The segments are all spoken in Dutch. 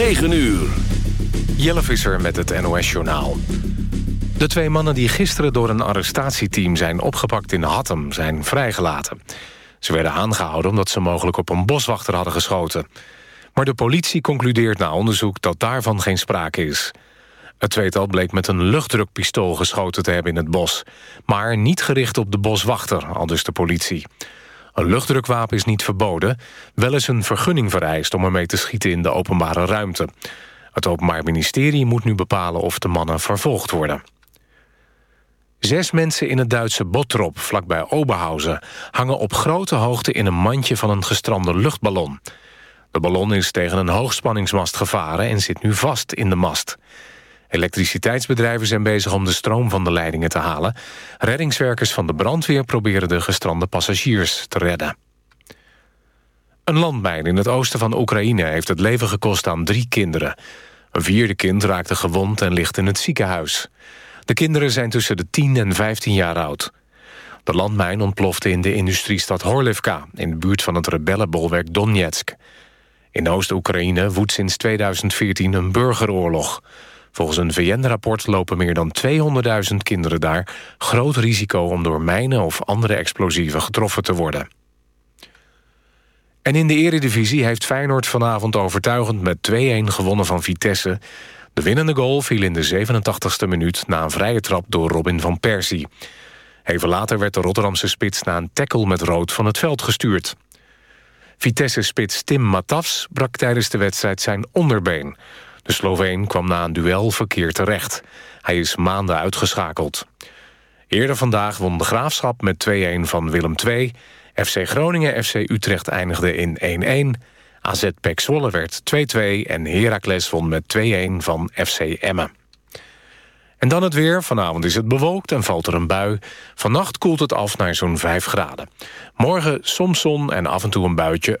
9 uur. Jelle Visser met het NOS-journaal. De twee mannen die gisteren door een arrestatieteam zijn opgepakt in Hattem... zijn vrijgelaten. Ze werden aangehouden omdat ze mogelijk op een boswachter hadden geschoten. Maar de politie concludeert na onderzoek dat daarvan geen sprake is. Het tweetal bleek met een luchtdrukpistool geschoten te hebben in het bos... maar niet gericht op de boswachter, aldus de politie. Een luchtdrukwapen is niet verboden, wel is een vergunning vereist... om ermee te schieten in de openbare ruimte. Het Openbaar Ministerie moet nu bepalen of de mannen vervolgd worden. Zes mensen in het Duitse Bottrop, vlakbij Oberhausen... hangen op grote hoogte in een mandje van een gestrande luchtballon. De ballon is tegen een hoogspanningsmast gevaren... en zit nu vast in de mast. Elektriciteitsbedrijven zijn bezig om de stroom van de leidingen te halen. Reddingswerkers van de brandweer proberen de gestrande passagiers te redden. Een landmijn in het oosten van Oekraïne heeft het leven gekost aan drie kinderen. Een vierde kind raakte gewond en ligt in het ziekenhuis. De kinderen zijn tussen de 10 en 15 jaar oud. De landmijn ontplofte in de industriestad Horlivka... in de buurt van het rebellenbolwerk Donetsk. In Oost-Oekraïne woedt sinds 2014 een burgeroorlog. Volgens een VN-rapport lopen meer dan 200.000 kinderen daar... groot risico om door mijnen of andere explosieven getroffen te worden. En in de eredivisie heeft Feyenoord vanavond overtuigend met 2-1 gewonnen van Vitesse. De winnende goal viel in de 87e minuut na een vrije trap door Robin van Persie. Even later werd de Rotterdamse spits na een tackle met rood van het veld gestuurd. Vitesse-spits Tim Matafs brak tijdens de wedstrijd zijn onderbeen. De Sloveen kwam na een duel verkeerd terecht. Hij is maanden uitgeschakeld. Eerder vandaag won de Graafschap met 2-1 van Willem II... FC Groningen FC Utrecht eindigde in 1-1. AZ Pek Zwolle werd 2-2 en Heracles won met 2-1 van FC Emmen. En dan het weer. Vanavond is het bewolkt en valt er een bui. Vannacht koelt het af naar zo'n 5 graden. Morgen soms zon en af en toe een buitje.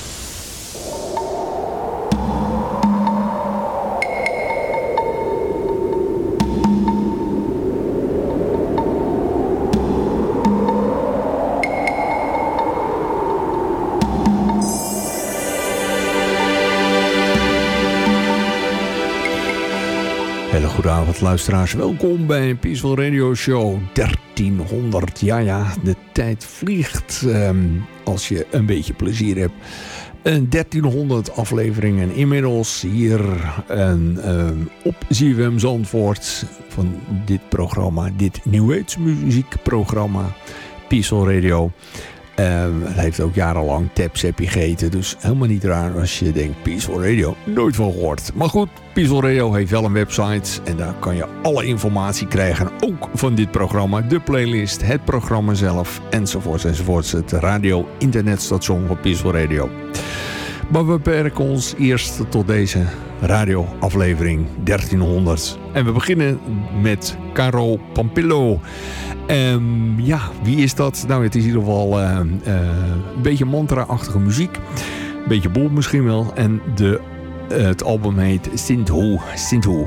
Hele goede avond luisteraars, welkom bij Peaceful Radio Show 1300. Ja ja, de tijd vliegt ehm, als je een beetje plezier hebt. Een 1300 afleveringen inmiddels hier en, ehm, op ZFM Zandvoort van dit programma, dit New muziekprogramma Peaceful Radio. Um, het heeft ook jarenlang Tapsappy gegeten. Dus helemaal niet raar als je denkt Peaceful Radio. Nooit van gehoord. Maar goed, Peaceful Radio heeft wel een website. En daar kan je alle informatie krijgen. Ook van dit programma. De playlist, het programma zelf. Enzovoorts enzovoorts. Het radio-internetstation van Peaceful Radio. Maar we beperken ons eerst tot deze radioaflevering 1300. En we beginnen met Caro Pampillo. Um, ja, wie is dat? Nou, het is in ieder geval uh, uh, een beetje mantra-achtige muziek. Een beetje bol misschien wel. En de, uh, het album heet Sindhu. Sindhu.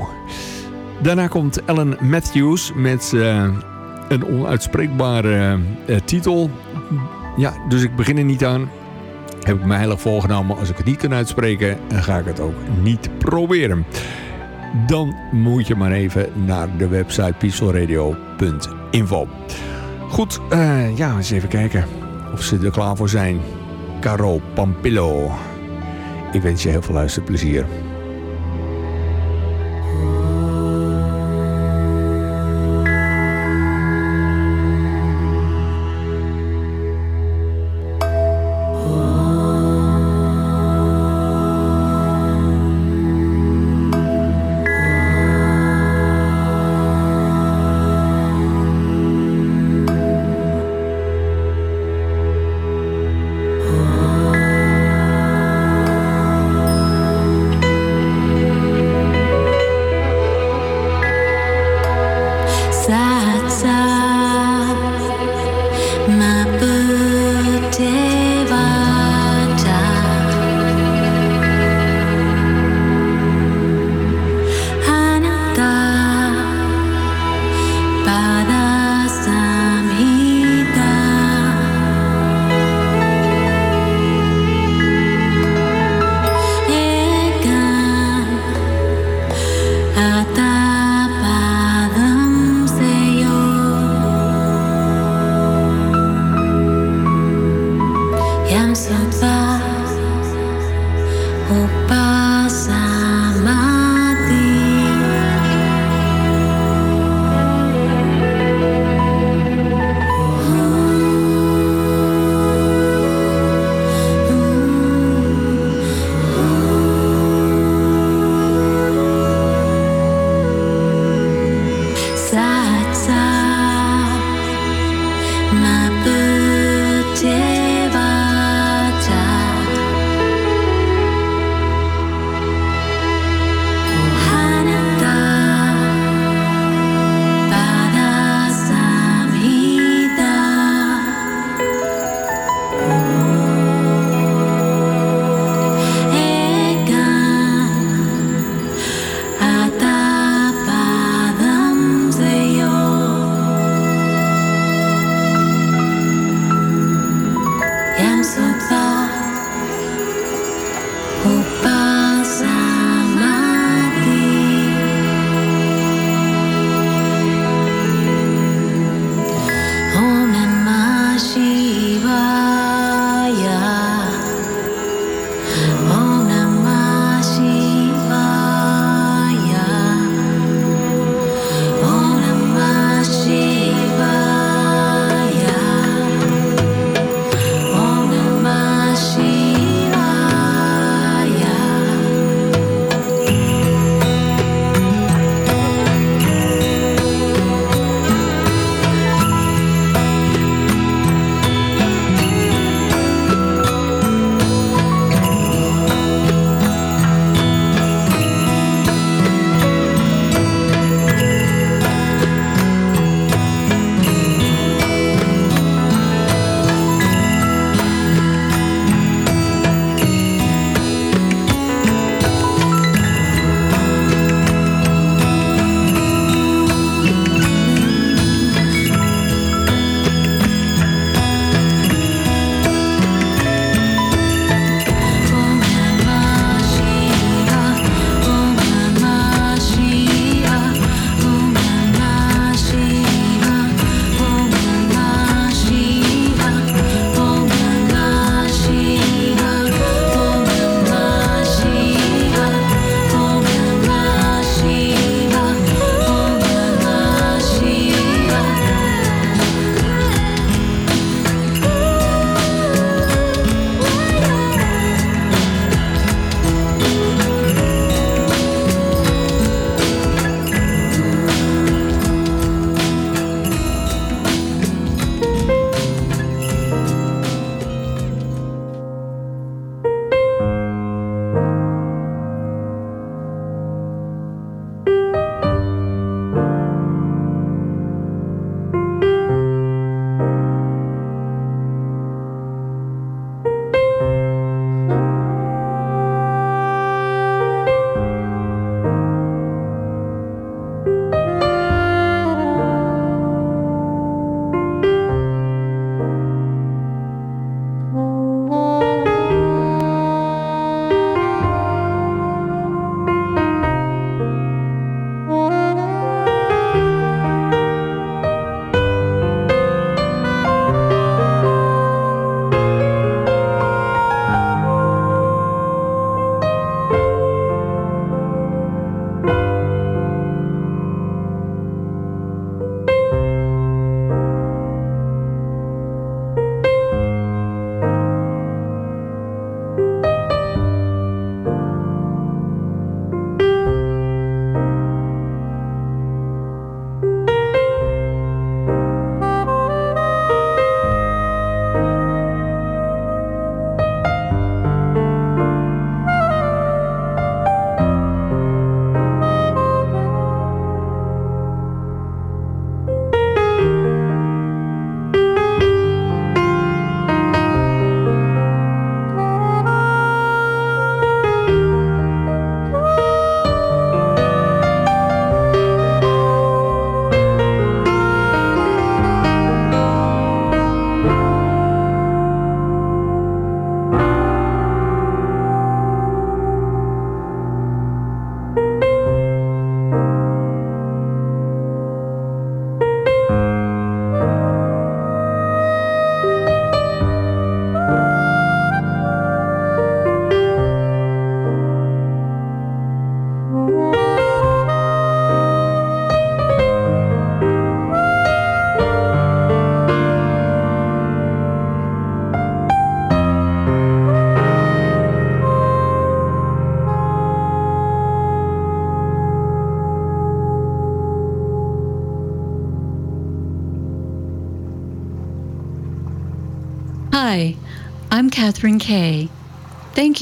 Daarna komt Ellen Matthews met een onuitspreekbare titel. Ja, dus ik begin er niet aan. Heb ik me heilig voorgenomen. Als ik het niet kan uitspreken, dan ga ik het ook niet proberen. Dan moet je maar even naar de website peacefulradio.info. Goed, uh, ja, eens even kijken of ze er klaar voor zijn. Caro Pampillo. Ik wens je heel veel luisterplezier.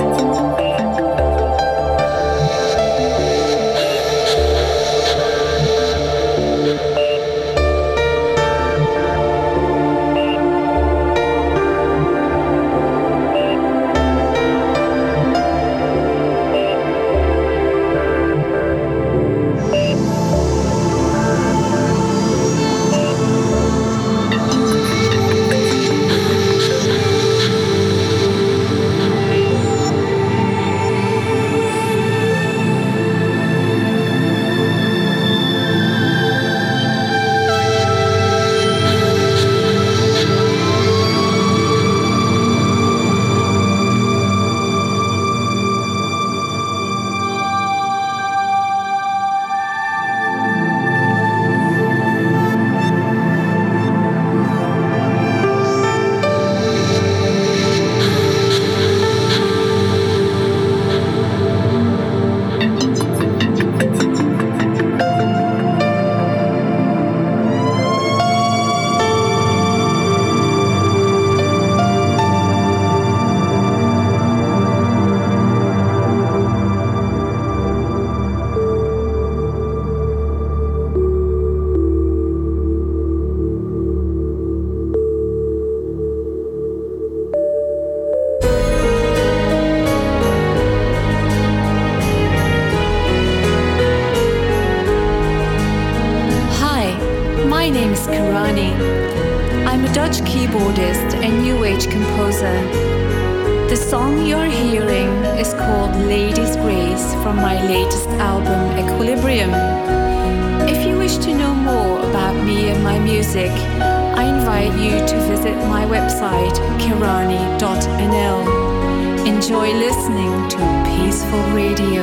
you music, I invite you to visit my website kirani.nl. Enjoy listening to Peaceful Radio.